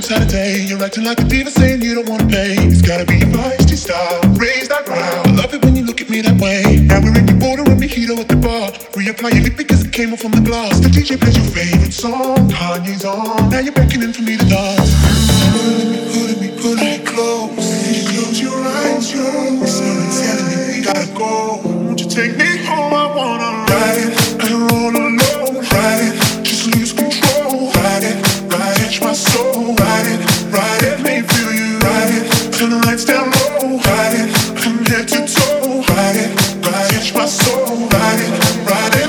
the on Saturday. You're acting like a diva saying you don't wanna pay. It's gotta be your feisty style. Raise that ground. I love it when you look at me that way. Now we're in your border and mojito at the bar. Reapply your lip because it came off on the glass. The DJ plays your favorite song. Kanye's on. Now you're beckoning for me to dance. Pulling me, pulling me, pulling me close. Close your eyes, yo. It's so insanity. We gotta go. Won't you take me home? I wanna soul, riding, riding.